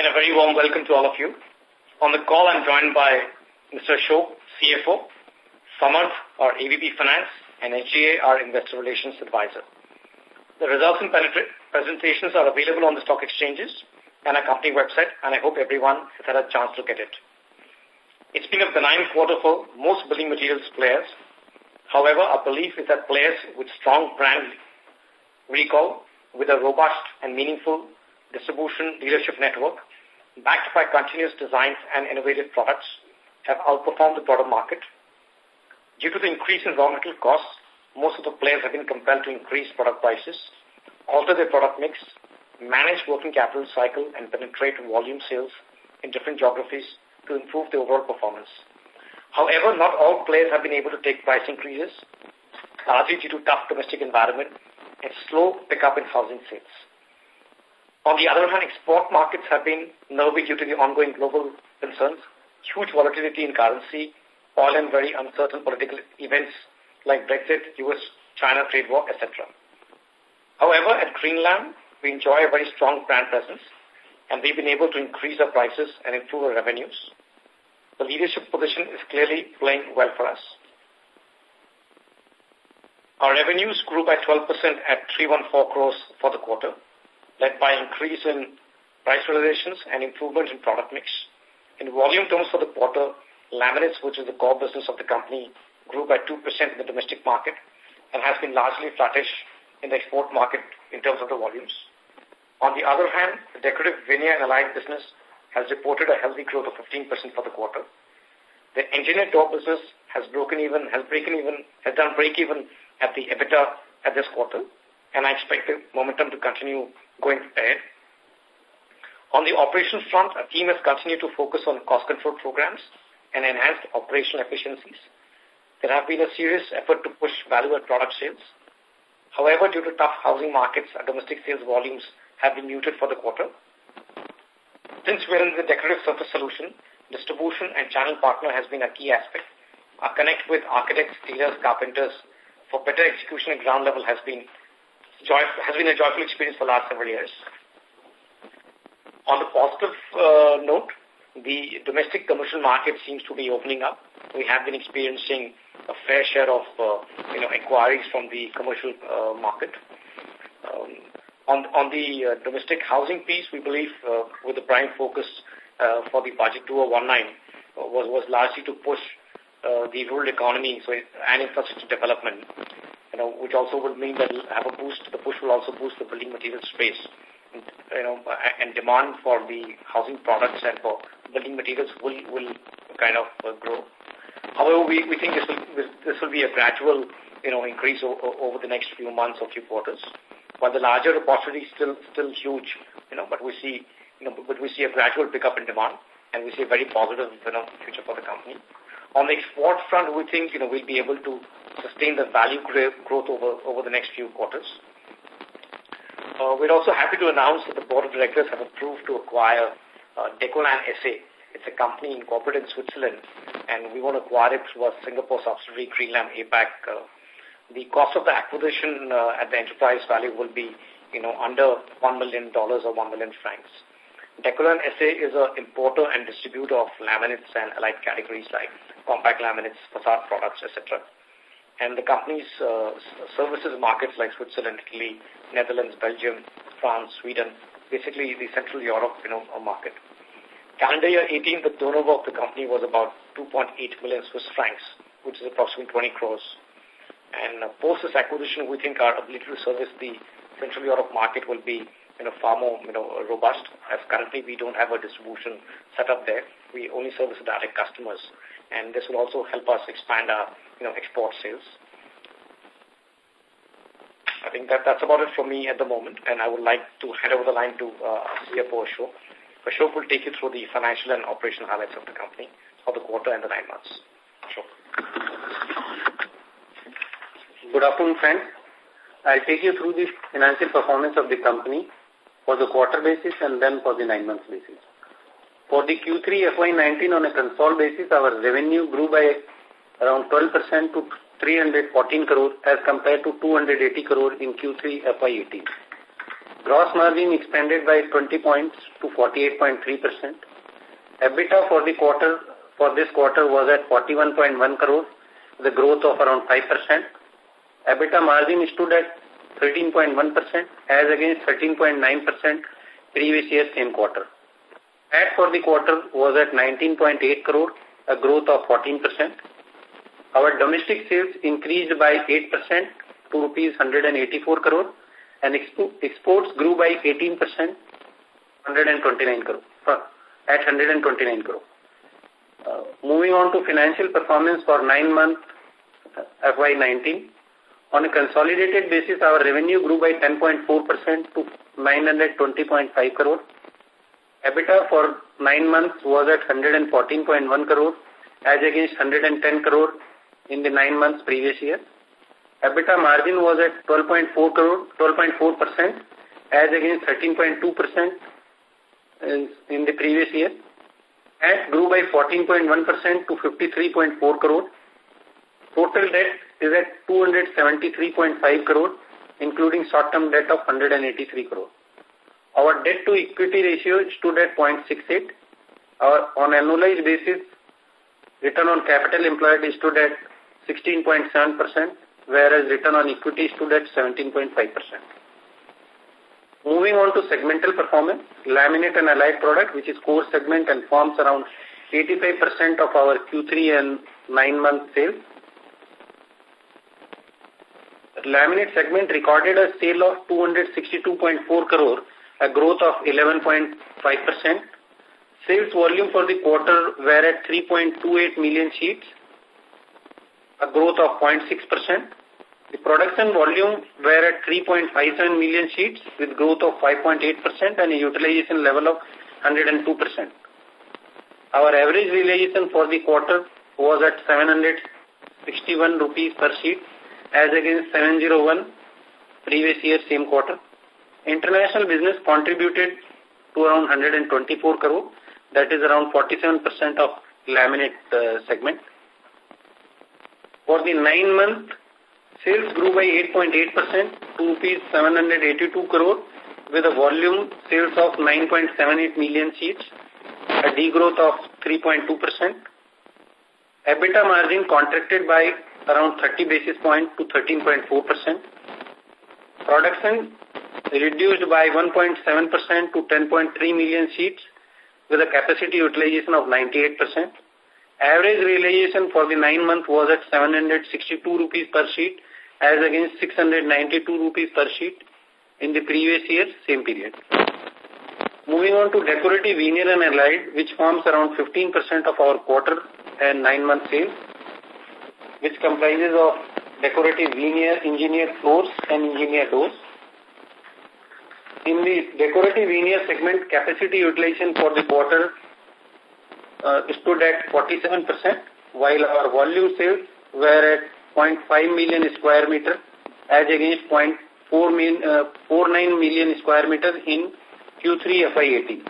and a very warm welcome to all of you. On the call, I'm joined by Mr. Ashok, CFO, Samarth, our AVP Finance, and SGA, our Investor Relations Advisor. The results and presentations are available on the stock exchanges and our company website, and I hope everyone has had a chance to look at it. It's been a benign quarter for most building materials players. However, our belief is that players with strong brand recall, with a robust and meaningful distribution leadership network, backed by continuous designs and innovative products, have outperformed the broader market. Due to the increase in raw material costs, most of the players have been compelled to increase product prices, alter their product mix, manage working capital cycle, and penetrate volume sales in different geographies to improve the overall performance. However, not all players have been able to take price increases, largely due to tough domestic environment and slow pickup in housing sales. On the other hand, export markets have been nervy due to the ongoing global concerns, huge volatility in currency, oil and very uncertain political events like Brexit, US-China trade war, etc. However, at Greenlam, we enjoy a very strong brand presence, and we've been able to increase our prices and improve our revenues. The leadership position is clearly playing well for us. Our revenues grew by 12% at 314 crores for the quarter, led by increase in price realizations and improvement in product mix. In volume terms for the quarter, laminates, which is the core business of the company, grew by 2% in the domestic market and has been largely flattish in the export market in terms of the volumes. On the other hand, the decorative veneer and allied business has reported a healthy growth of 15% for the quarter. The engineered door business has broken even, has broken even, has done break even at the EBITDA at this quarter, and I expect the momentum to continue going ahead. On the operations front, our team has continued to focus on cost control programs and enhanced operational efficiencies. There have been a serious effort to push value-added product sales. However, due to tough housing markets, our domestic sales volumes have been muted for the quarter. Since we're in the decorative surface solution, distribution and channel partner has been a key aspect. Our connect with architects, dealers, carpenters for better execution at ground level has been, has been a joyful experience for the last several years. On the positive uh, note, the domestic commercial market seems to be opening up. We have been experiencing a fair share of uh, you know inquiries from the commercial uh, market. Um, on, on the domestic housing piece, we believe uh, with the prime focus uh, for the budget 2019 uh, was, was largely to push uh, the rural economy so and infrastructure development, you know, which also would mean that will have a boost. The push will also boost the building material space, and, you know, and demand for the housing products and for building materials will will kind of uh, grow. However, we, we think this will, this will be a gradual, you know, increase over the next few months or few quarters. While the larger opportunity is still, still huge, you know, but we see, you know, but we see a gradual pickup in demand and we see a very positive, you know, future for the company. On the export front, we think, you know, we'll be able to sustain the value growth over, over the next few quarters. Uh, we're also happy to announce that the board of directors have approved to acquire uh, Decolan SA. It's a company incorporated in Switzerland, and we want to acquire it through a Singapore subsidiary, Greenlam APAC. Uh, the cost of the acquisition uh, at the enterprise value will be, you know, under $1 million or 1 million francs. Decolan SA is an importer and distributor of laminates and allied categories like compact laminates, facade products, etc. And the company's uh, services markets like Switzerland, Italy, Netherlands, Belgium, France, Sweden, basically the Central Europe, you know, market. Calendar year 18, the turnover of the company was about 2.8 million Swiss francs, which is approximately 20 crores. And uh, post this acquisition, we think our ability to service the Central Europe market will be you know, far more you know, robust, as currently we don't have a distribution set up there. We only service direct customers, and this will also help us expand our you know, export sales. I think that that's about it for me at the moment, and I would like to hand over the line to uh, CFO Ashok. Ashok will take you through the financial and operational highlights of the company for the quarter and the nine months. Ashok. Good afternoon, friends. I'll take you through the financial performance of the company for the quarter basis and then for the nine months basis. For the Q3 FY19 on a console basis, our revenue grew by around 12% to 314 crore as compared to 280 crore in Q3 FY18. Gross margin expanded by 20 points to 48.3%. EBITDA for the quarter for this quarter was at 41.1 crore, the growth of around 5%. EBITDA margin stood at 13.1% as against 13.9% previous year same quarter. PAT for the quarter was at 19.8 crore, a growth of 14%. Our domestic sales increased by 8% to rupees 184 crore and exports grew by 18%, 129 crore, uh, at 129 crore. Uh, moving on to financial performance for nine months uh, FY19. On a consolidated basis, our revenue grew by 10.4% to 920.5 crore. EBITDA for nine months was at 114.1 crore as against 110 crore in the nine months previous year. EBITDA margin was at 12.4 crore, 12.4% as against 13.2% in the previous year. And grew by 14.1% to 53.4 crore. Total debt is at 273.5 crore, including short-term debt of 183 crore. Our debt-to-equity ratio stood at 0.68. Our, on annualized basis, return on capital employed stood at 16.7%, whereas return on equity stood at 17.5%. Moving on to segmental performance, laminate and allied product, which is core segment and forms around 85% of our Q3 and 9-month sales. Laminate segment recorded a sale of 262.4 crore, a growth of 11.5%. Sales volume for the quarter were at 3.28 million sheets, a growth of 0.6%. The production volume were at 3.57 million sheets with growth of 5.8% and a utilization level of 102%. Our average realization for the quarter was at 761 rupees per sheet as against 701 previous year same quarter. International business contributed to around 124 crore, that is around 47% of laminate uh, segment. For the nine month, sales grew by 8.8% to rupees 782 crore with a volume sales of 9.78 million sheets, a degrowth of 3.2%. EBITDA margin contracted by around 30 basis points to 13.4%. Production reduced by 1.7% to 10.3 million sheets with a capacity utilization of 98%. Average realization for the nine month was at 762 rupees per sheet as against 692 rupees per sheet in the previous year, same period. Moving on to decorative veneer and allied, which forms around 15% of our quarter and nine month sales which comprises of decorative veneer, engineered floors, and engineered doors. In the decorative veneer segment, capacity utilization for the quarter uh, stood at 47%, while our volume sales were at 0.5 million square meter as against 0.49 million, uh, million square meter in Q3 FY18.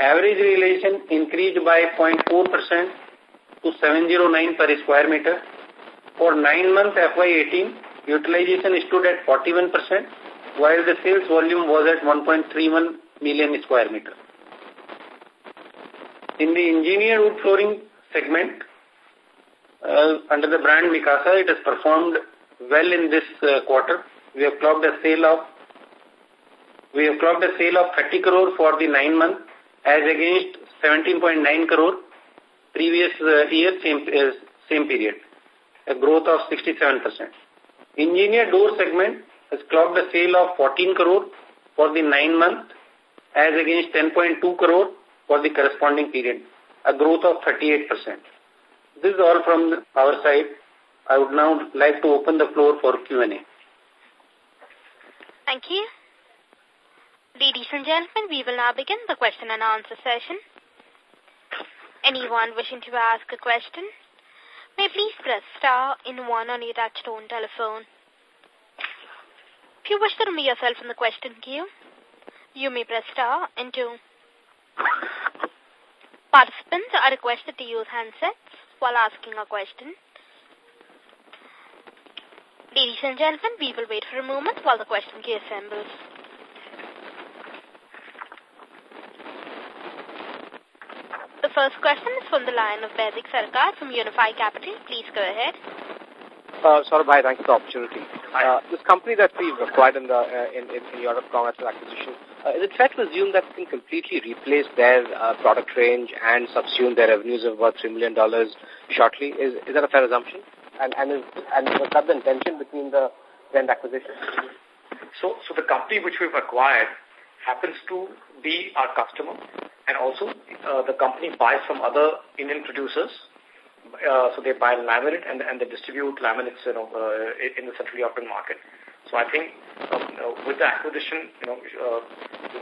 Average realization increased by 0.4% to 709 per square meter for nine months FY18, utilization stood at 41%, while the sales volume was at 1.31 million square meter. In the engineered wood flooring segment, uh, under the brand Mikasa, it has performed well in this uh, quarter. We have clocked a sale of we have clocked a sale of 30 crore for the nine months as against 17.9 crore previous uh, year same same period a growth of 67%. Engineer door segment has clocked a sale of 14 crore for the nine months as against 10.2 crore for the corresponding period, a growth of 38%. This is all from our side. I would now like to open the floor for Q&A. Thank you. Ladies and gentlemen, we will now begin the question and answer session. Anyone wishing to ask a question may please press star in one on your touchtone telephone. If you wish to remove yourself from the question queue, you may press star and two. Participants are requested to use handsets while asking a question. Ladies and gentlemen, we will wait for a moment while the question queue assembles. The first question is from the line of Baidik Sarkar from Unifi Capital. Please go ahead. Uh, Saurabh, thanks for the opportunity. Uh, this company that we've acquired in, the, uh, in, in, in Europe, Congress acquisition, uh, is it fair to assume that it can completely replace their uh, product range and subsume their revenues of about $3 million shortly? Is, is that a fair assumption? And, and, is, and was that the intention between the Trend acquisition? So, so the company which we've acquired happens to be our customer and also uh, the company buys from other Indian producers. Uh, so they buy laminate and, and they distribute laminates you know, uh, in the Central European market. So I think um, with the acquisition, you know, uh,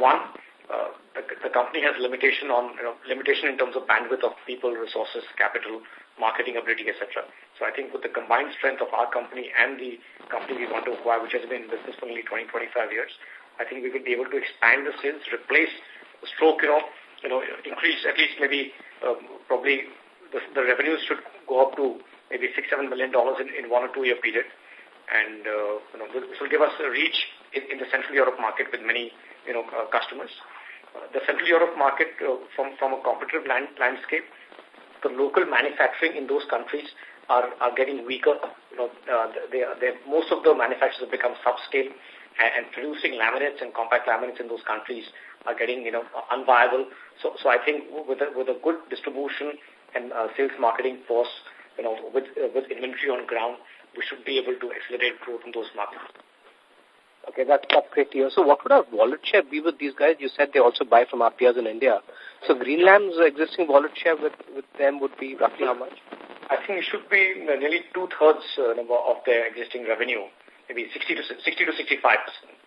one, uh, the, the company has limitation on you know, limitation in terms of bandwidth of people, resources, capital, marketing ability, etc. So I think with the combined strength of our company and the company we want to acquire, which has been in business for nearly 20, 25 years, I think we will be able to expand the sales, replace, stroke, you know, you know, increase at least maybe um, probably the, the revenues should go up to maybe six, seven million dollars in, in one or two year period. And, uh, you know, this will give us a reach in, in the Central Europe market with many, you know, uh, customers. Uh, the Central Europe market, uh, from, from a competitive land, landscape, the local manufacturing in those countries are, are getting weaker. You know, uh, they, they, most of the manufacturers have become subscale and, and producing laminates and compact laminates in those countries are getting, you know, unviable. So, so I think with a, with a good distribution and uh, sales marketing force, you know, with, uh, with inventory on ground, we should be able to accelerate growth in those markets. Okay, that's, that's great to hear. So what would our wallet share be with these guys? You said they also buy from our peers in India. So Greenlam's existing wallet share with, with them would be roughly how much? I think it should be nearly two-thirds uh, number of their existing revenue, maybe 60 to 60 to 65 percent.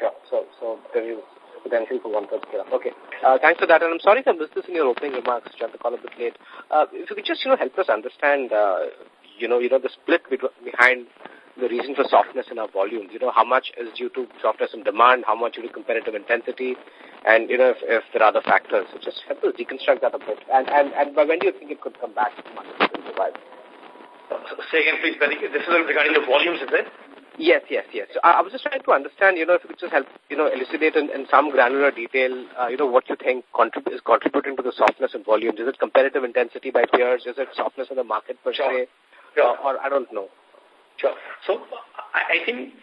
Yeah, so, so there is potential for one-third scale. Okay. Uh, thanks for that. And I'm sorry if I missed this in your opening remarks, Joined the call a bit late. Uh, if you could just, you know, help us understand, uh, you know, you know, the split behind the reason for softness in our volumes. You know, how much is due to softness in demand, how much due to competitive intensity, and, you know, if, if there are other factors. So just help us deconstruct that a bit. And, and, and by when do you think it could come back to? Say again, please, This is regarding the volumes, is it? Yes, yes, yes. So I, I was just trying to understand, you know, if you could just help, you know, elucidate in, in some granular detail, uh, you know, what you think contrib is contributing to the softness in volumes. Is it competitive intensity by peers? Is it softness in the market per sure. se? Sure. Or, or I don't know. Sure. So I, I think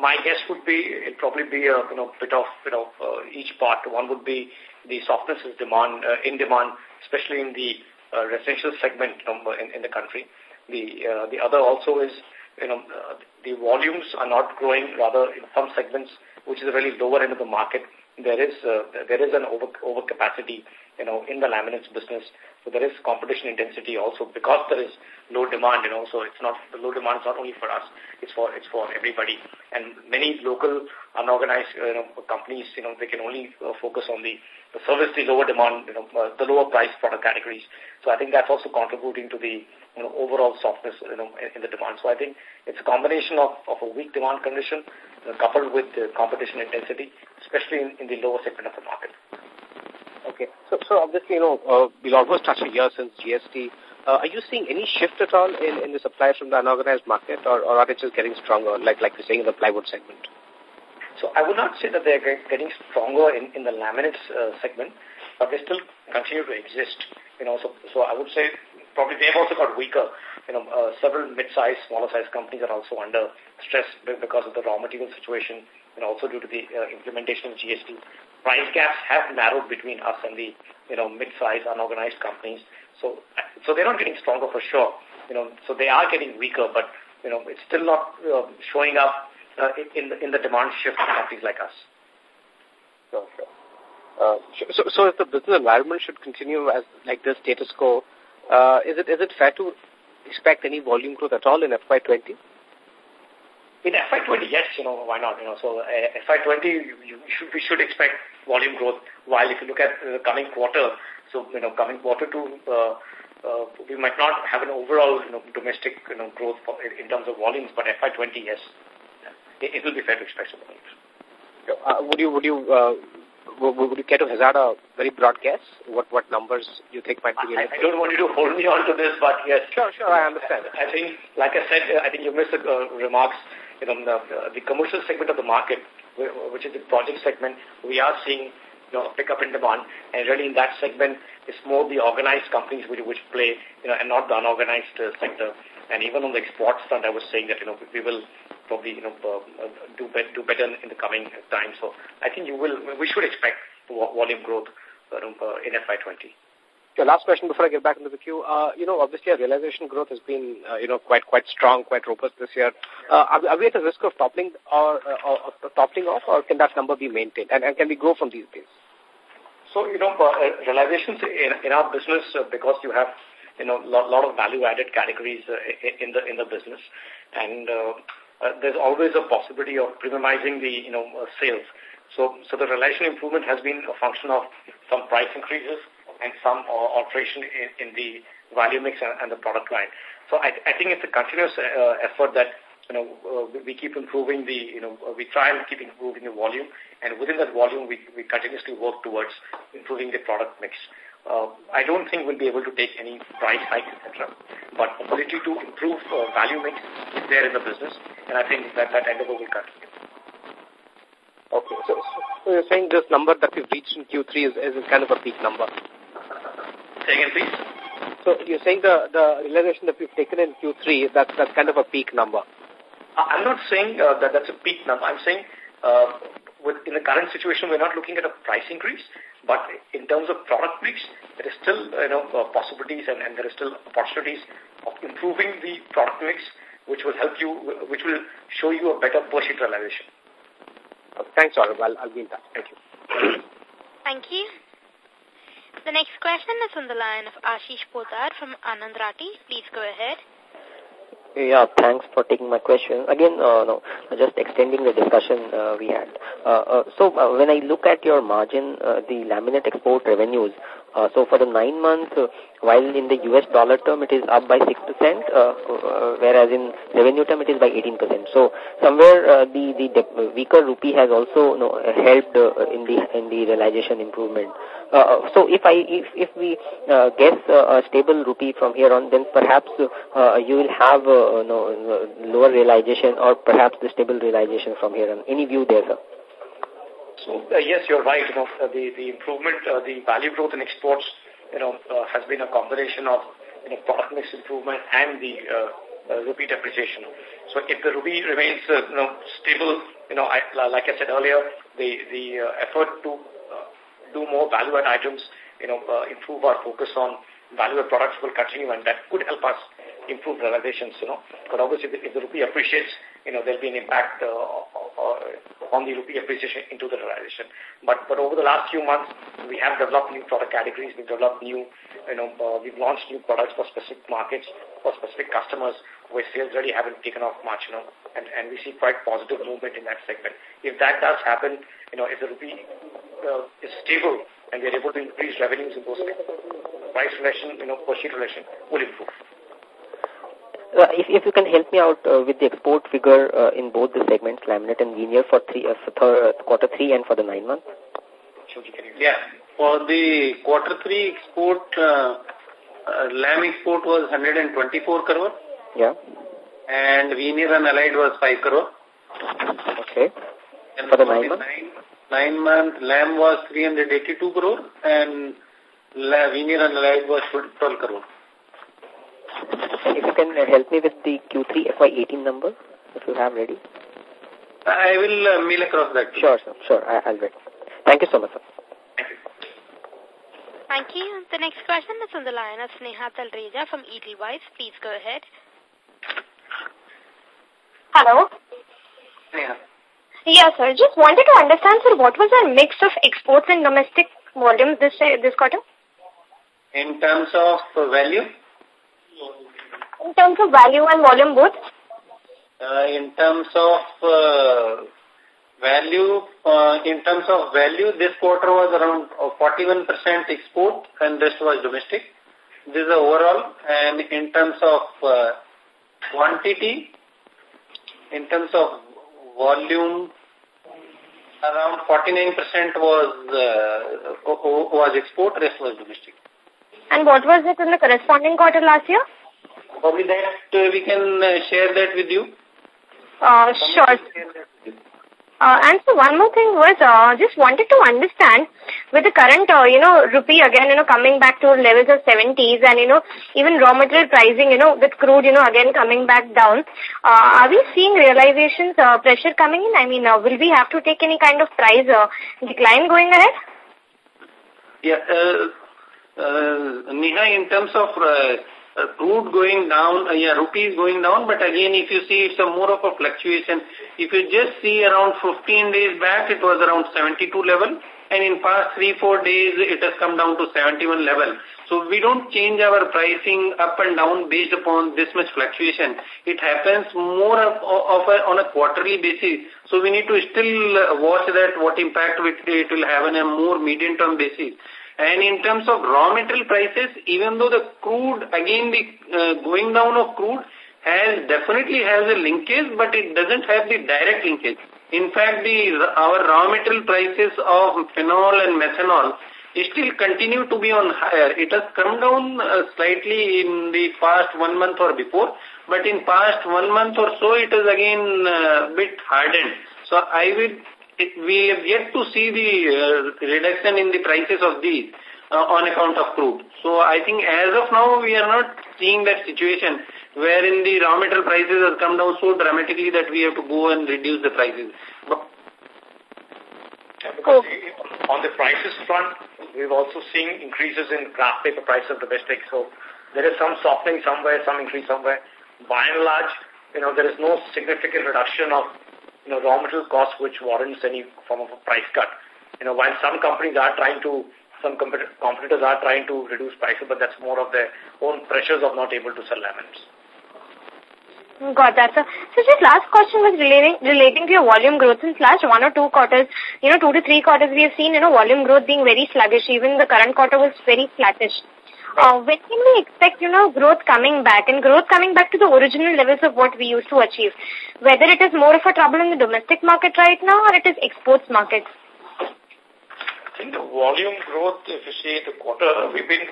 my guess would be it probably be a you know bit of you know uh, each part. One would be the softness is demand uh, in demand, especially in the uh, residential segment in, in the country. The uh, the other also is you know uh, the volumes are not growing. Rather, in some segments, which is a really lower end of the market, there is uh, there is an over overcapacity you know in the laminates business. So there is competition intensity also because there is low demand, you know, so it's not, the low demand is not only for us, it's for, it's for everybody. And many local unorganized, you know, companies, you know, they can only uh, focus on the, the service, the lower demand, you know, uh, the lower price product categories. So I think that's also contributing to the, you know, overall softness, you know, in, in the demand. So I think it's a combination of, of a weak demand condition uh, coupled with the competition intensity, especially in, in the lower segment of the market. Okay. So, so obviously, you know, uh, we'll almost touch a year since GST. Uh, are you seeing any shift at all in, in the supply from the unorganized market, or, or are they just getting stronger, like like you're saying in the plywood segment? So I would not say that they're getting stronger in, in the laminates uh, segment, but they still continue to exist. You know, so, so I would say probably they've also got weaker. You know, uh, several mid-sized, smaller-sized companies are also under stress because of the raw material situation and also due to the uh, implementation of GST price gaps have narrowed between us and the, you know, mid-sized unorganized companies. So, so they're not getting stronger for sure. You know, so they are getting weaker, but, you know, it's still not uh, showing up uh, in, the, in the demand shift for companies like us. Sure, sure. Uh, so, so if the business environment should continue as like the status quo, is it is it fair to expect any volume growth at all in FY20? In FY20, yes, you know, why not? You know, so uh, FY20, you should, we should expect volume growth. While if you look at the coming quarter, so, you know, coming quarter two, uh, uh, we might not have an overall, you know, domestic, you know, growth for, in terms of volumes, but FY20, yes, it, it will be fair to expect some volumes. Uh, would you, would you, uh, would, would you care to hazard a very broad guess? What, what numbers you think might be I, I don't want you to hold me on to this, but yes. Sure, sure, I understand. I, think, like I said, I think you missed the uh, remarks you know, the, the commercial segment of the market, which is the project segment, we are seeing, you know, pick up in demand. And really in that segment, it's more the organized companies which, which play, you know, and not the unorganized uh, sector. And even on the exports front, I was saying that, you know, we will probably, you know, uh, do, be do better in the coming time. So I think you will, we should expect volume growth uh, in FY20. Your last question before I get back into the queue. Uh, you know, obviously our realization growth has been, uh, you know, quite quite strong, quite robust this year. Uh, are, are we at a risk of toppling or, uh, or, or toppling off, or can that number be maintained, and, and can we grow from these days? So, you know, uh, realizations in, in our business, uh, because you have, you know, a lot, lot of value-added categories uh, in the in the business, and uh, uh, there's always a possibility of premiumizing the, you know, uh, sales. So, so the relation improvement has been a function of some price increases, and some alteration in, in the value mix and, and, the product line. So I, I think it's a continuous uh, effort that you know, uh, we keep improving the, you know, we try and keep improving the volume, and within that volume, we, we continuously work towards improving the product mix. Uh, I don't think we'll be able to take any price hikes, etc. But ability to improve uh, value mix is there in the business, and I think that that endeavor will continue. Okay, so, so you're saying this number that we've reached in Q3 is, is kind of a peak number? Say again, please. So you're saying the, the realization that we've taken in Q3, that's, that's kind of a peak number? Uh, I'm not saying uh, that that's a peak number. I'm saying uh, with, in the current situation, we're not looking at a price increase, but in terms of product mix, there is still you know uh, possibilities and, and there is still opportunities of improving the product mix, which will help you, which will show you a better per sheet realization. Okay, thanks, Saurabh. I'll, I'll be in touch. Thank you. Thank you. The next question is on the line of Ashish Poddar from Anand Rathi. Please go ahead. Yeah, thanks for taking my question. Again, uh, no, just extending the discussion uh, we had. Uh, uh, so uh, when I look at your margin, uh, the laminate export revenues, uh, so for the nine months, uh, while in the US dollar term it is up by 6%, uh, uh, whereas in revenue term it is by 18%. So somewhere the, the weaker rupee has also you know, helped in the in the realization improvement. So if I if, if we guess a stable rupee from here on, then perhaps you will have lower realization or perhaps the stable realization from here on. Any view there, sir? So, uh, yes, you're right. You know, uh, the, the improvement, uh, the value growth in exports, you know, has been a combination of, you know, product mix improvement and the uh, rupee depreciation. So if the rupee remains, you know, stable, you know, I, like I said earlier, the, the effort to do more value-add items, you know, improve our focus on value-add products will continue and that could help us improve realizations, you know. But obviously, if the rupee appreciates, you know, there'll be an impact uh, uh, on the rupee appreciation into the realization. But but over the last few months, we have developed new product categories. We've developed new, you know, uh, we've launched new products for specific markets, for specific customers where sales really haven't taken off much, you know, and, and we see quite positive movement in that segment. If that does happen, you know, if the rupee uh, is stable and we're able to increase revenues in those price relation, you know, per sheet relation will improve. Uh, if, if you can help me out uh, with the export figure uh, in both the segments, laminate and veneer, for three, uh, for third, uh, quarter three and for the nine months. Yeah. For the quarter three export, uh, uh, lam export was 124 crore. Yeah. And veneer and allied was 5 crore. Okay. And for the nine months? Nine, nine month, lam was 382 crore and veneer and allied was 12 crore. If you can help me with the Q3 FY18 number, if you have ready. I will uh, mail across that. Sure, sir. Sure. I, will wait. Thank you so much, sir. Thank you. Thank you. The next question is on the line of Sneha Talreja from Edelweiss. Please go ahead. Hello. Yeah. Yes, sir. Just wanted to understand, sir, what was our mix of exports and domestic volumes this this quarter? In terms of value? In terms of value and volume both? Uh, in terms of uh, value, uh, in terms of value, this quarter was around 41% uh, export and rest was domestic. This is overall. And in terms of uh, quantity, in terms of volume, around 49% was uh, was export, rest was domestic. And what was it in the corresponding quarter last year? Probably that uh, we can uh, share that with you. Uh, sure. Uh, and so one more thing was, uh, just wanted to understand with the current, uh, you know, rupee again, you know, coming back to levels of 70s and, you know, even raw material pricing, you know, with crude, you know, again coming back down, uh, are we seeing realizations, uh, pressure coming in? I mean, uh, will we have to take any kind of price uh, decline going ahead? Yeah, uh, uh, Neha, in terms of uh, uh, crude going down, uh, yeah, rupee is going down, but again, if you see, it's a more of a fluctuation. If you just see around 15 days back, it was around 72 level, and in past three, four days, it has come down to 71 level. So we don't change our pricing up and down based upon this much fluctuation. It happens more of, of a, on a quarterly basis. So we need to still uh, watch that what impact it will have on a more medium-term basis. And in terms of raw material prices, even though the crude, again the uh, going down of crude has definitely has a linkage, but it doesn't have the direct linkage. In fact, the our raw material prices of phenol and methanol still continue to be on higher. It has come down uh, slightly in the past one month or before, but in past one month or so, it is again uh, bit hardened. So I will it, we have yet to see the uh, reduction in the prices of these uh, on account of crude. So I think as of now, we are not seeing that situation wherein the raw material prices have come down so dramatically that we have to go and reduce the prices. But because on the prices front, we've also seen increases in kraft paper price of domestic. So there is some softening somewhere, some increase somewhere. By and large, you know, there is no significant reduction of you know, raw material costs which warrants any form of a price cut. You know, while some companies are trying to, some competitors are trying to reduce prices, but that's more of their own pressures of not able to sell laminates. Got that, sir. So just last question was relating relating to your volume growth. Since last one or two quarters, you know, two to three quarters, we have seen, you know, volume growth being very sluggish. Even the current quarter was very flattish. Uh, when can we expect, you know, growth coming back and growth coming back to the original levels of what we used to achieve? Whether it is more of a trouble in the domestic market right now or it is exports market? I think the volume growth, if you see the quarter, we've been,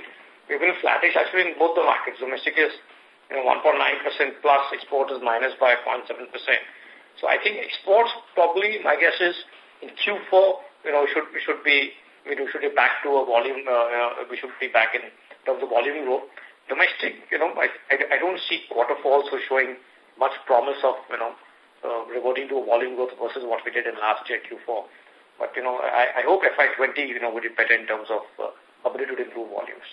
we've been flattish actually in both the markets. Domestic is, you know, 1.9% plus, export is minus by 0.7%. So I think exports probably, my guess is in Q4, you know, should, we should be, we should be back to a volume, uh, uh we should be back in terms of volume growth. Domestic, you know, I, I, I don't see quarter four also showing much promise of, you know, uh, reverting to volume growth versus what we did in last year Q4. But, you know, I, I hope FY20, you know, would be better in terms of uh, ability to improve volumes.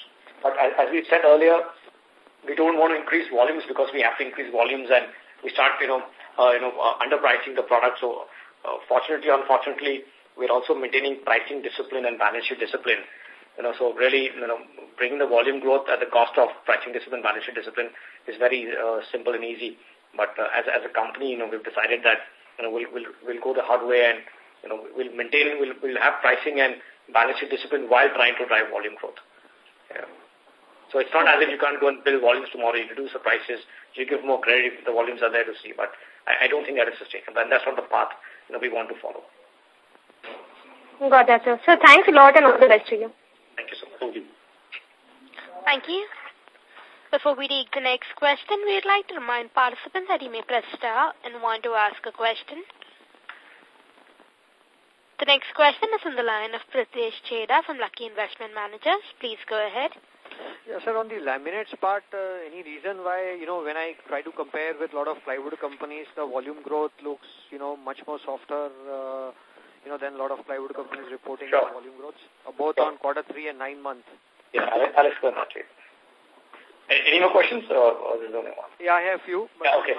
But as, as we said earlier, we don't want to increase volumes because we have to increase volumes and we start, you know, uh, you know, uh, underpricing the product. So, uh, fortunately, unfortunately, we're also maintaining pricing discipline and balance sheet discipline you know, so really, you know, bringing the volume growth at the cost of pricing discipline, balance sheet discipline is very uh, simple and easy. But uh, as, as a company, you know, we've decided that, you know, we'll, we'll, we'll go the hard way and, you know, we'll maintain, we'll, we'll have pricing and balance sheet discipline while trying to drive volume growth. So it's not as if you can't go and build volumes tomorrow. You reduce the prices, you give more credit if the volumes are there to see. But I, I don't think that is sustainable. And that's not the path you know, we want to follow. Got that, sir. So thanks a lot and all the best to you. Thank you so much. Thank you. Thank you. Before we take the next question, we would like to remind participants that you may press star and want to ask a question. The next question is on the line of Pritesh Chheda from Lucky Investment Managers. Please go ahead. Yes, sir, on the laminates part, uh, any reason why, you know, when I try to compare with a lot of plywood companies, the volume growth looks, you know, much more softer uh, you know, then a lot of plywood companies reporting sure. volume growth, uh, both sure. on quarter three and nine months. Yeah, I'll, I'll explain that to. Any more questions or, or is only one? Yeah, I have a few. yeah, okay.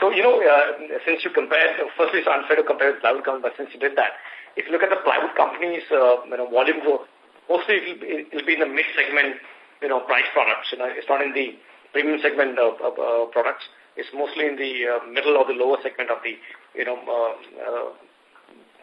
So, you know, uh, since you compare, firstly it's unfair to compare with plywood companies, but since you did that, if you look at the plywood companies, uh, you know, volume growth, mostly it'll be, it'll be in the mid-segment, you know, price products. You know, it's not in the premium segment of, of uh, products. It's mostly in the uh, middle or the lower segment of the, you know, uh, uh,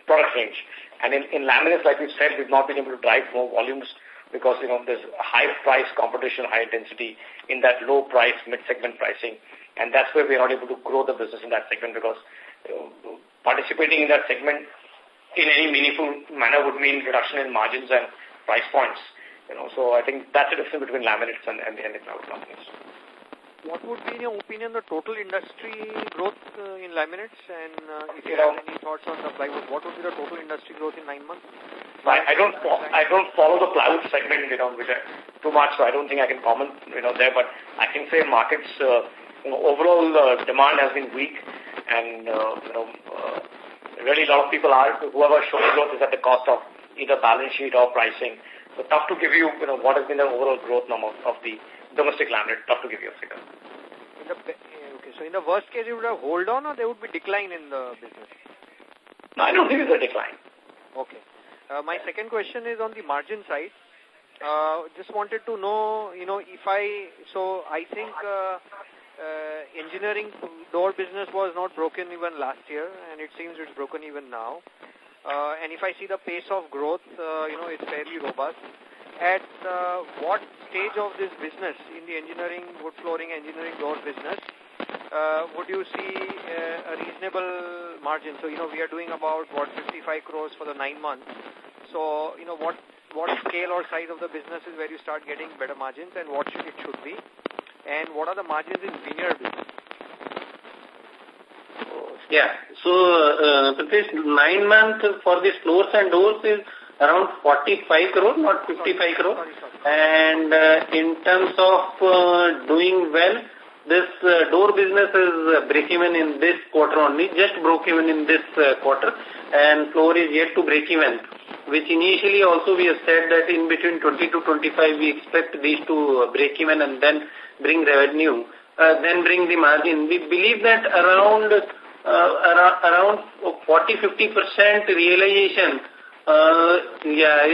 product range. And in, in laminates, like we've said, we've not been able to drive more volumes because, you know, there's high price competition, high intensity in that low price, mid-segment pricing. And that's where we're not able to grow the business in that segment because you know, participating in that segment in any meaningful manner would mean reduction in margins and price points. You know, so I think that's the difference between laminates and, and the, and the cloud companies. What would be, in your opinion, the total industry growth uh, in laminates? And uh, if you have any thoughts on the plywood, what would be the total industry growth in nine months? I, I don't I don't follow the plywood segment, you know, which I, too much, so I don't think I can comment, you know, there. But I can say markets, uh, you know, overall uh, demand has been weak, and uh, you know, uh, really a lot of people are whoever showing growth is at the cost of either balance sheet or pricing. So tough to give you, you know, what has been the overall growth number of the domestic laminate. Tough to give you a figure. In the, okay, so in the worst case, you would have hold on or there would be decline in the business? No, I don't think it's a decline. Okay. Uh, my second question is on the margin side. Uh, just wanted to know, you know, if I, so I think uh, uh, engineering door business was not broken even last year and it seems it's broken even now. Uh, and if I see the pace of growth, uh, you know, it's fairly robust. At uh, what stage of this business in the engineering, wood flooring, engineering door business, uh, would you see uh, a reasonable margin? So, you know, we are doing about, what, 55 crores for the nine months. So, you know, what what scale or size of the business is where you start getting better margins and what should it should be? And what are the margins in veneer business? Yeah. So, uh, this nine months for these floors and doors is around 45 crore, not 55 crore. And uh, in terms of uh, doing well, this uh, door business is break even in this quarter only, just broke even in this quarter, and floor is yet to break even, which initially also we have said that in between 20 to 25 we expect these to break even and then bring revenue, then bring the margin. We believe that around uh, around 40-50% realization, uh, yeah,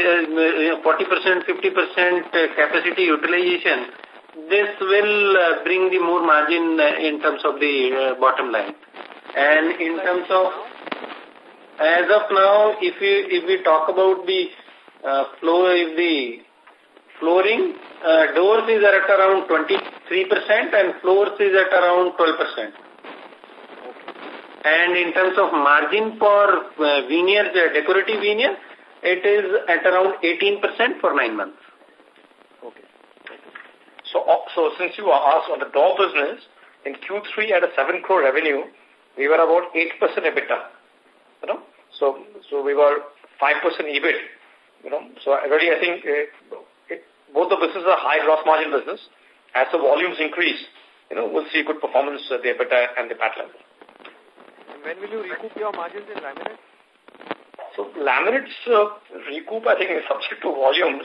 40%, 50% capacity utilization, this will uh, bring the more margin uh, in terms of the uh, bottom line. And in terms of, as of now, if we, if we talk about the uh, floor, if the flooring, uh, doors is at around 23% and floors is at around 12%. And in terms of margin for uh, veneers, uh, decorative veneer, it is at around 18% for nine months. Okay. So, uh, so since you asked on the door business, in Q3 at a 7 crore revenue, we were about 8% EBITDA. You know, so so we were 5% EBIT. You know, so really I think uh, it, both the businesses are high gross margin business. As the volumes increase, you know, we'll see good performance at the EBITDA and the PAT level. When will you recoup your margins in laminate? So laminates uh, recoup, I think, is subject to volumes.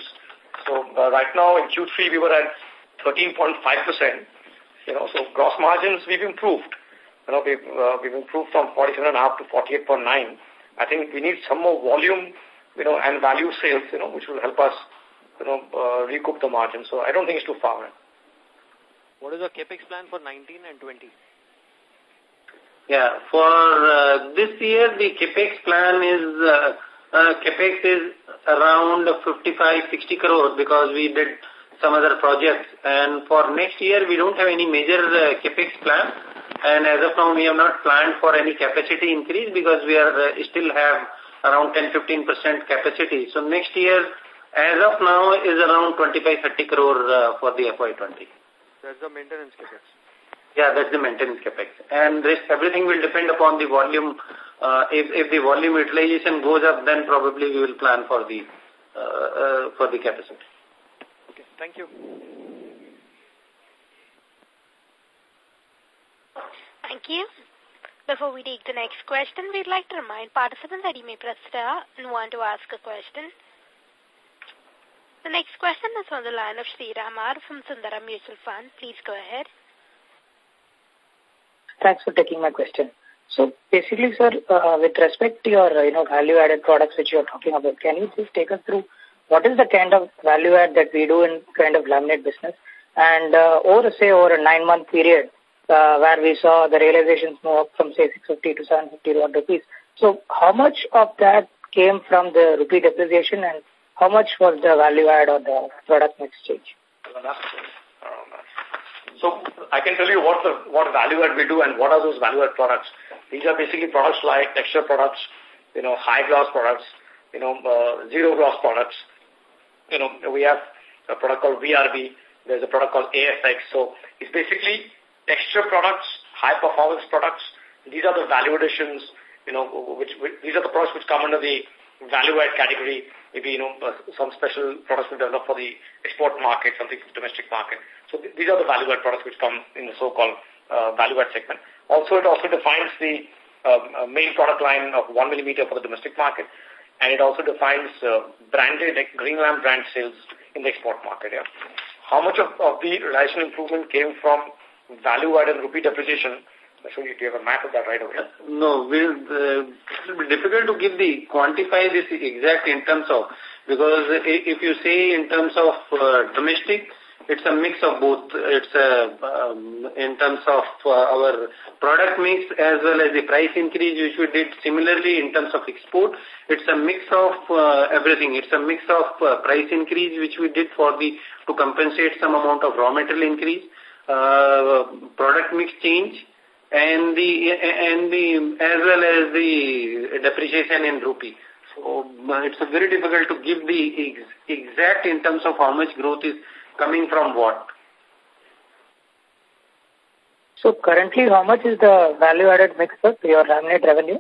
So uh, right now in Q3 we were at 13.5%. You know, so gross margins we've improved. You know, we've, uh, we've improved from 47.5 to 48.9. I think we need some more volume, you know, and value sales, you know, which will help us, you know, uh, recoup the margin. So I don't think it's too far. What is the capex plan for 19 and 20? Yeah, for uh, this year the capex plan is uh, uh, capex is around 55-60 crore because we did some other projects. And for next year we don't have any major uh, capex plan. And as of now we have not planned for any capacity increase because we are uh, still have around 10-15% capacity. So next year as of now is around 25-30 crore for the FY20. That's the maintenance capex. Yeah, that's the maintenance capex. And this, everything will depend upon the volume. Uh, if, if the volume utilization goes up, then probably we will plan for the, uh, uh, for the capacity. Okay, thank you. Thank you. Before we take the next question, we'd like to remind participants that you may press star and want to ask a question. The next question is on the line of Sri Ramar from Sundaram Mutual Fund. Please go ahead. Thanks for taking my question. So basically, sir, uh, with respect to your, uh, you know, value-added products which you're talking about, can you please take us through what is the kind of value add that we do in kind of laminate business? And uh, over, say, over a nine-month period, uh, where we saw the realizations move up from, say, 650 to 751 rupees. So how much of that came from the rupee depreciation and how much was the value add or the product mix change? So I can tell you what the what value add we do and what are those value add products. These are basically products like texture products, you know, high gloss products, you know, uh, zero gloss products. You know, we have a product called VRB, there's a product called AFX. So it's basically texture products, high performance products. These are the value additions, you know, which, which these are the products which come under the value add category. Maybe, you know, uh, some special products we develop for the export market, something for the domestic market. So th these are the value add products which come in the so-called uh, value add segment. Also, it also defines the um, uh, main product line of one millimeter for the domestic market and it also defines uh, branded like Greenlam brand sales in the export market. Yeah. How much of, of the realization improvement came from value add and rupee depreciation? So you have a map of that right away. No, we'll, uh, it will be difficult to give the quantify this exact in terms of because if you say in terms of uh, domestic, it's a mix of both. It's a, um, in terms of uh, our product mix as well as the price increase which we did similarly in terms of export. It's a mix of uh, everything. It's a mix of uh, price increase which we did for the to compensate some amount of raw material increase, uh, product mix change, and the and the as well as the depreciation in rupee. So it's very difficult to give the ex exact in terms of how much growth is coming from what? So currently, how much is the value-added mix of your laminate revenue?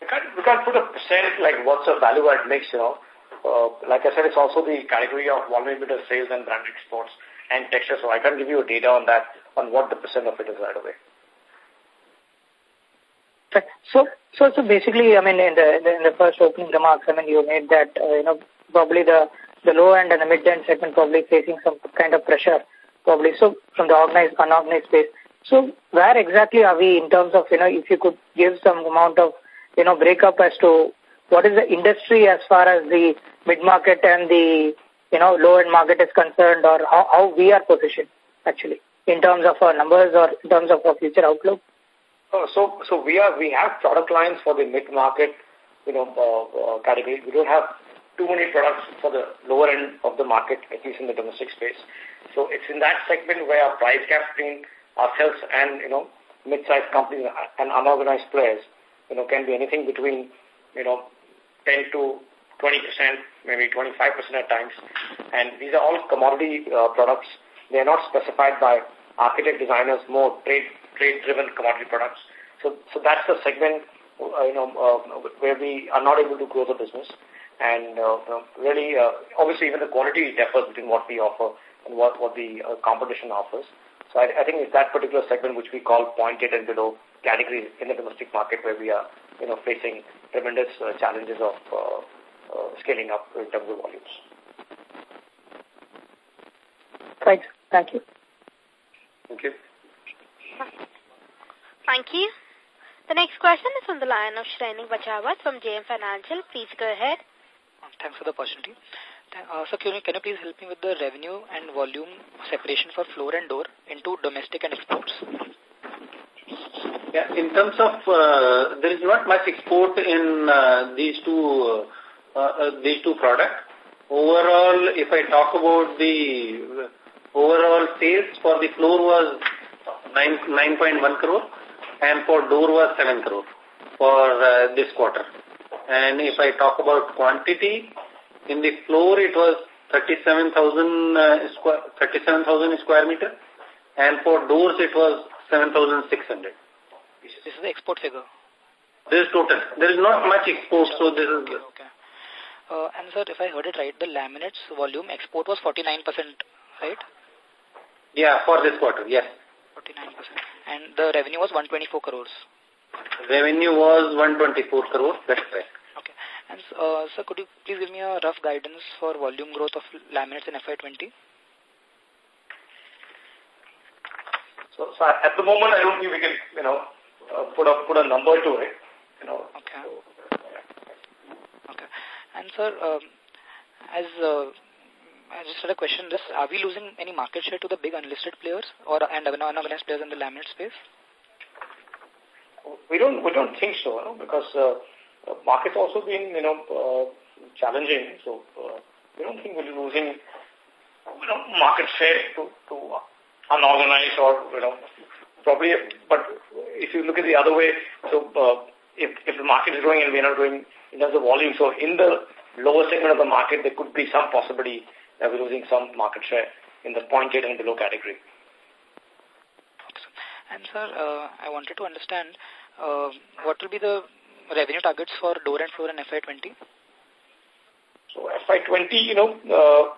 We can't, we can't put a percent like what's a value-added mix, you know. Uh, like I said, it's also the category of one millimeter sales and branded exports and texture. So I can't give you a data on that, on what the percent of it is right away. So, so, so basically, I mean, in the, in the first opening remarks, I mean, you made that, uh, you know, probably the the low end and the mid end segment probably facing some kind of pressure, probably so from the organized, unorganized space. So where exactly are we in terms of, you know, if you could give some amount of, you know, breakup as to what is the industry as far as the mid-market and the, you know, low-end market is concerned or how, how we are positioned actually in terms of our numbers or in terms of our future outlook? Oh, so, so we are, we have product lines for the mid-market, you know, uh, uh, category. We don't have too many products for the lower end of the market, at least in the domestic space. So it's in that segment where our price gap between ourselves and, you know, mid-sized companies and unorganized players, you know, can be anything between, you know, 10 to 20%, maybe 25% at times. And these are all commodity uh, products. They are not specified by architect designers, more trade trade-driven commodity products. So, so that's the segment, uh, you know, uh, where we are not able to grow the business. And uh, really, uh, obviously, even the quality differs between what we offer and what, what the uh, competition offers. So I, I think it's that particular segment which we call pointed and below categories in the domestic market where we are, you know, facing tremendous uh, challenges of uh, uh, scaling up in terms of volumes. Thanks. Thank you. Thank you. Thank you. The next question is from the line of Shrenik Bachawat from JM Financial. Please go ahead. Thanks for the opportunity. Uh, so can you, can you please help me with the revenue and volume separation for floor and door into domestic and exports? Yeah, in terms of, uh, there is not much export in uh, these two uh, uh, these two products. Overall, if I talk about the overall sales for the floor was 9, 9.1 crore and for door was 7 crore for uh, this quarter. And if I talk about quantity, in the floor it was 37,000 uh, square, 37,000 square meter, and for doors it was 7,600. This is the export figure. This is total. There is not much export, so this is... Okay, okay. Uh, and sir, if I heard it right, the laminates volume export was 49%, right? Yeah, for this quarter, yes. 49%. And the revenue was 124 crores. Revenue was 124 crores, that's right. Okay. And uh, sir, could you please give me a rough guidance for volume growth of laminates in FY20? So, so at the moment, I don't think we can, you know, uh, put a put a number to it. You know. Okay. Okay. And sir, um, as uh, I just had a question, this are we losing any market share to the big unlisted players or and unorganized players in the laminate space? We don't we don't think so, know, because. Uh, uh, market's also been, you know, uh, challenging. So uh, we don't think we're losing, you know, market share to, to unorganized or, you know, probably, but if you look at the other way, so uh, if, if the market is growing and we're not growing in terms of volume, so in the lower segment of the market, there could be some possibility that we're losing some market share. in the 0.8 and below category. And sir, uh, I wanted to understand uh, what will be the revenue targets for door and floor in FY20? So FY20, you know, uh,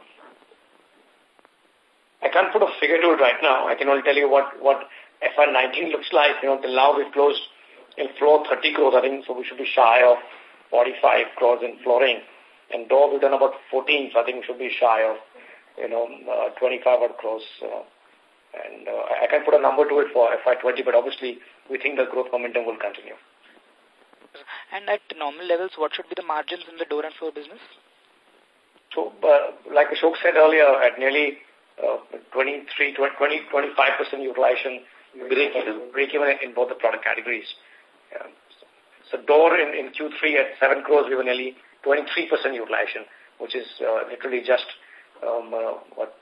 I can't put a figure to it right now. I can only tell you what, what FY19 looks like. You know, till now we've closed in floor 30 crores, I think, so we should be shy of 45 crores in flooring. And door we've done about 14, so I think we should be shy of, you know, uh, 25 odd crores. Uh, and uh, I can put a number to it for FY20, but obviously we think the growth momentum will continue. And at normal levels, what should be the margins in the door and floor business? So, uh, like Ashok said earlier, at nearly uh, 23, 20, 25% utilization, break even, break even in both the product categories. Yeah. So, so door in, in Q3 at 7 crores, we were nearly 23% utilization, which is uh, literally just um, uh, what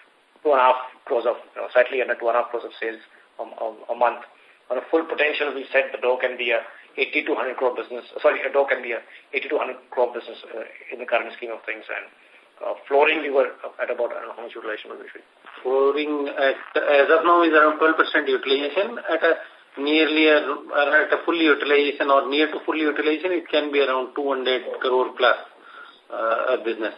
two and a half crores of, know, slightly under two and a half crores of sales a, a, a month. On a full potential, we said the door can be a 80 to 100 crore business. Sorry, a door can be a 80 to 100 crore business uh, in the current scheme of things. And uh, flooring, we were at about, know how much utilization was we? Flooring, at, as of now, is around 12% utilization. At a nearly a, at a full utilization or near to full utilization, it can be around 200 crore plus uh, business.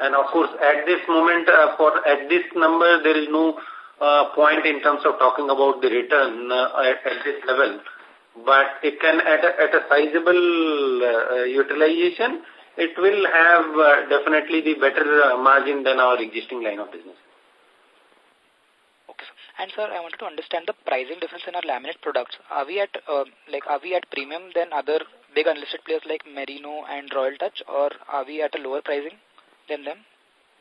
And of course, at this moment, uh, for at this number, there is no uh, point in terms of talking about the return uh, at, at this level. But it can, at a, at a sizable uh, utilization, it will have uh, definitely the better uh, margin than our existing line of business. Okay. And sir, I wanted to understand the pricing difference in our laminate products. Are we at uh, like are we at premium than other big unlisted players like Merino and Royale Touche, or are we at a lower pricing than them?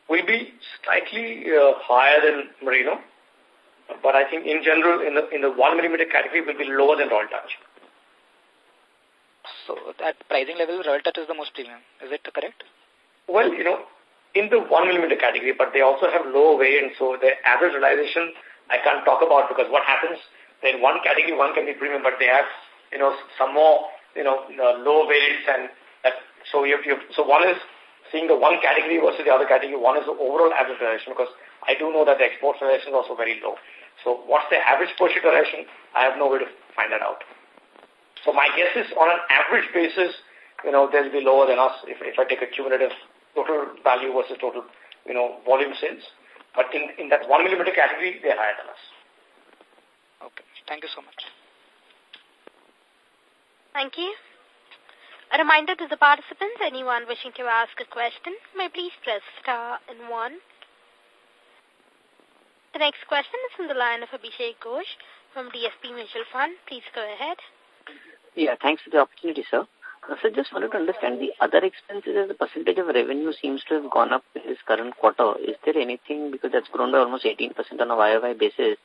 We'll be slightly uh, higher than Merino, but I think in general, in the in the one millimeter category, we'll be lower than Royale Touche. So at pricing level, Royale Touche is the most premium. Is it correct? Well, you know, in the one millimeter category, but they also have low variants, so the average realization I can't talk about because what happens, in one category, one can be premium, but they have, you know, some more, you know, low variants and that, so you have, you so one is seeing the one category versus the other category, one is the overall average realization because I do know that the export realization is also very low. So what's the average sheet realization? I have no way to find that out. So my guess is on an average basis, you know, they'll be lower than us if, if I take a cumulative total value versus total, you know, volume sales. But in, in that one millimeter category, they're higher than us. Okay. Thank you so much. Thank you. A reminder to the participants, anyone wishing to ask a question, may please press star and one. The next question is from the line of Abhishek Ghosh from DSP Mutual Fund. Please go ahead. Yeah, thanks for the opportunity, sir. Uh, so just wanted to understand the other expenses as a percentage of revenue seems to have gone up in this current quarter. Is there anything, because that's grown by almost 18% on a YOY basis.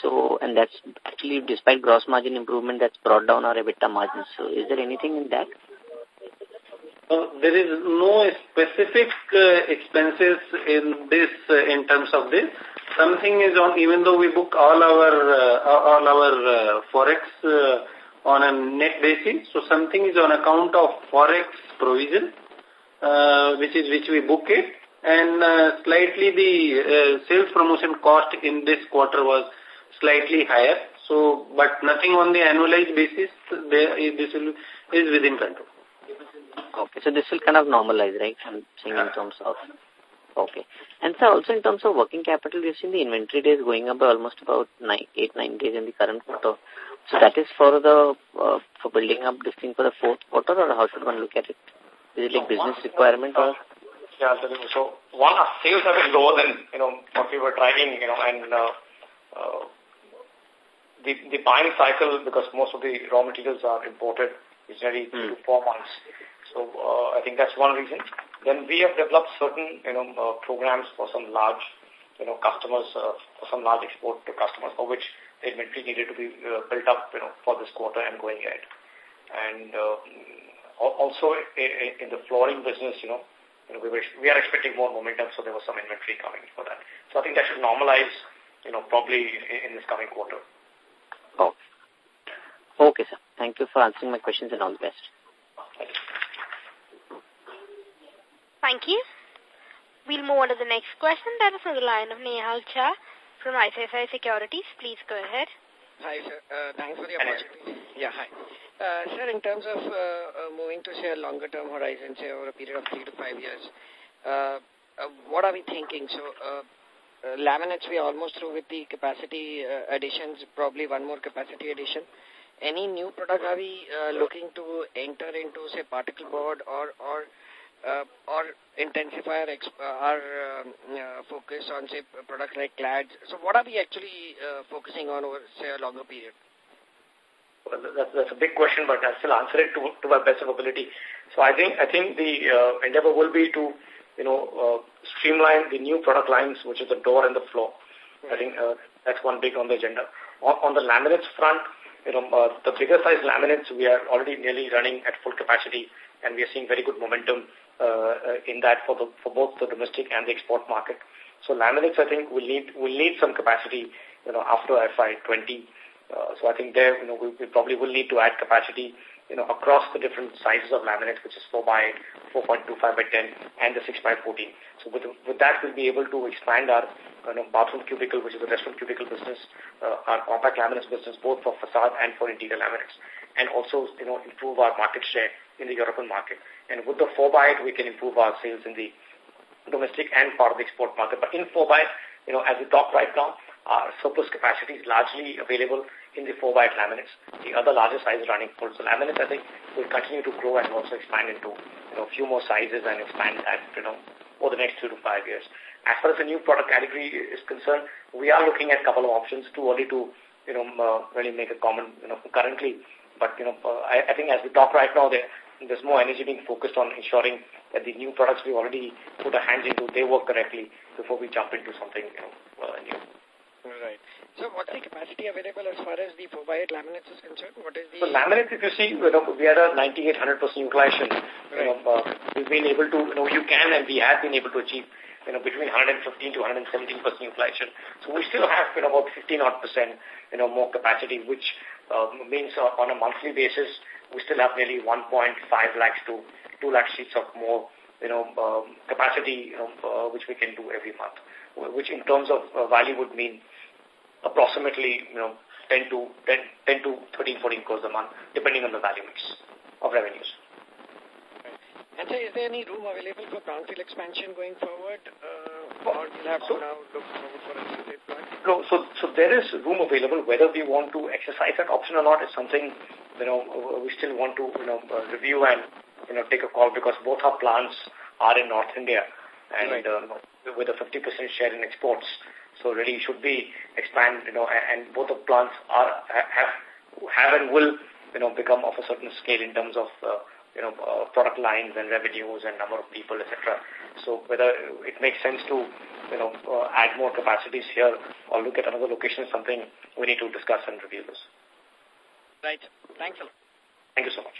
So, and that's actually despite gross margin improvement that's brought down our EBITDA margins. So is there anything in that? Uh, there is no specific uh, expenses in this, uh, in terms of this. Something is on, even though we book all our, uh, all our forex on a net basis. So something is on account of forex provision, which is which we book it, and slightly the sales promotion cost in this quarter was slightly higher. So, but nothing on the annualized basis. There, this will, is within control. Okay, so this will kind of normalize, right? I'm saying in terms of. Okay. And so also in terms of working capital, we've seen the inventory days going up by almost about nine, eight, nine days in the current quarter. So that is for the, uh, for building up this thing for the fourth quarter or how should one look at it? Is it like business requirement or? Yeah, so one, our sales have been lower than, you know, what we were driving, you know, and uh, uh, the, the buying cycle, because most of the raw materials are imported, is nearly mm. to four months. So uh, I think that's one reason. Then we have developed certain, you know, uh, programs for some large, you know, customers, uh, for some large export to customers, for which the inventory needed to be uh, built up, you know, for this quarter and going ahead. And uh, also in the flooring business, you know, you know, we, were, we are expecting more momentum, so there was some inventory coming for that. So I think that should normalize, you know, probably in, in this coming quarter. Oh. Okay, sir. Thank you for answering my questions and all the best. Thank you. We'll move on to the next question. That is on the line of Nehal Cha from ICICI Securities. Please go ahead. Hi, sir. Uh, thanks for the opportunity. Yeah, hi. Uh, sir, in terms of uh, uh, moving to, say, a longer-term horizon, say, over a period of three to five years, uh, uh, what are we thinking? So, uh, laminates, we are almost through with the capacity uh, additions, probably one more capacity addition. Any new product are we uh, looking to enter into, say, particle board or or uh, or intensify our, uh, our um, uh, focus on, say, product like clads? So what are we actually uh, focusing on over, say, a longer period? Well, that's, that's a big question, but I'll still answer it to, to my best of ability. So I think I think the uh, endeavor will be to, you know, uh, streamline the new product lines, which is the door and the floor. I think uh, that's one big on the agenda. On, on the laminates front, you know, uh, the bigger size laminates, we are already nearly running at full capacity, and we are seeing very good momentum uh, in that for the for both the domestic and the export market. So laminates, I think, will need will need some capacity, you know, after FY20. Uh, so I think there, you know, we, we probably will need to add capacity, you know, across the different sizes of laminates, which is 4 by 8, 4.25 by 10, and the 6 by 14. So with, with that, we'll be able to expand our you know, bathroom cubicle, which is a restaurant cubicle business, uh, our compact laminates business, both for facade and for interior laminates, and also, you know, improve our market share in the European market. And with the 4 by 8, we can improve our sales in the domestic and part of the export market. But in 4 by 8, you know, as we talk right now, our surplus capacity is largely available in the 4 by laminates. The other larger size running full. So laminates, I think, will continue to grow and also expand into, you know, a few more sizes and expand that, you know, over the next two to five years. As far as the new product category is concerned, we are looking at a couple of options. Too early to, you know, uh, really make a comment, you know, currently. But, you know, uh, I, I think as we talk right now, there, there's more energy being focused on ensuring that the new products we already put our hands into, they work correctly before we jump into something, you know, uh, new. Right. So what's the capacity available as far as the 4 by 8 laminates is concerned? What is the... So laminates, if you see, you know, we are a 98, 100% utilization. Right. You know, uh, we've been able to, you know, you can and we have been able to achieve, you know, between 115 to 117% utilization. So we still have, you know, about 15 odd percent, you know, more capacity, which uh, means uh, on a monthly basis, we still have nearly 1.5 lakhs to 2 lakh sheets of more, you know, um, capacity, you know, uh, which we can do every month, which in terms of uh, value would mean approximately, you know, 10 to 10, 10 to 13, 14 crores a month, depending on the value mix of revenues. And so is there any room available for brownfield expansion going forward, uh, or you'll have to now look forward for a? No, so, so there is room available. Whether we want to exercise that option or not is something, you know, we still want to, you know, uh, review and, you know, take a call because both our plants are in North India and right. uh, with a 50% share in exports. So really should be expand, you know, and both the plants are have have and will, you know, become of a certain scale in terms of, uh, you know, uh, product lines and revenues and number of people, etc. So whether it makes sense to, you know, uh, add more capacities here or look at another location is something we need to discuss and review this. Right. Thanks a lot. Thank you so much.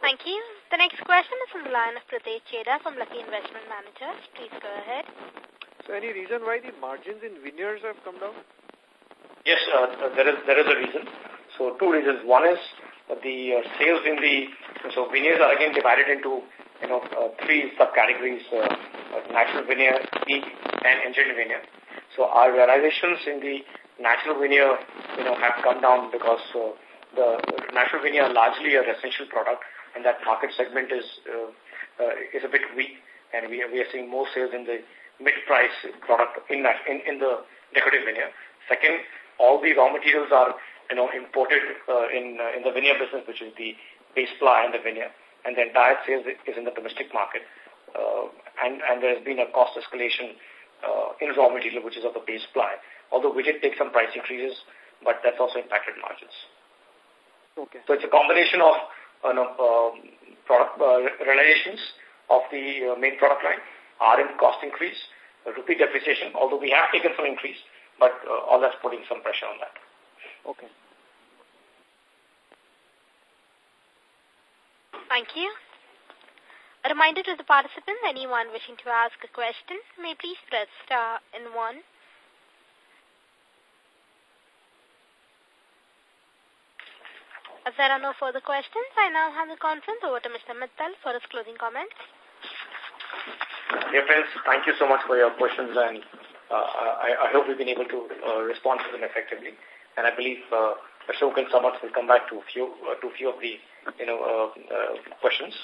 Thank you. The next question is from the line of Pritesh Chheda from Lucky Investment Managers. Please go ahead. So any reason why the margins in veneers have come down? Yes, uh, there is there is a reason. So two reasons. One is the uh, sales in the so veneers are again divided into you know uh, three subcategories: uh, natural veneer, teak, and engineered veneer. So our realizations in the natural veneer you know have come down because uh, the natural veneer are largely a residential product, and that market segment is uh, uh, is a bit weak, and we are, we are seeing more sales in the mid-price product in that in, in the decorative veneer. Second, all the raw materials are you know imported uh, in uh, in the veneer business, which is the base ply and the veneer, and the entire sales is in the domestic market. Uh, and and there has been a cost escalation uh, in raw material, which is of the base ply. Although we did take some price increases, but that's also impacted margins. Okay. So it's a combination of uh, know, uh, product uh, realizations of the uh, main product line RM cost increase, rupee depreciation, although we have taken some increase, but uh, all that's putting some pressure on that. Okay. Thank you. A reminder to the participants, anyone wishing to ask a question, may please press star and one. As there are no further questions, I now hand the conference over to Mr. Mittal for his closing comments. Dear friends, thank you so much for your questions and uh, I, I hope we've been able to uh, respond to them effectively. And I believe uh, Ashok and Samarth will come back to a few, uh, to few of the, you know, uh, uh, questions.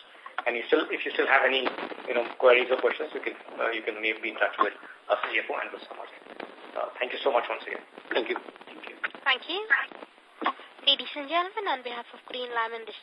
And you still, if you still have any, you know, queries or questions, you can, uh, you can maybe be in touch with us CFO and with Samarth. Uh, thank you so much once again. Thank you. Thank you. Thank you. Ladies and gentlemen, on behalf of Greenlam Industries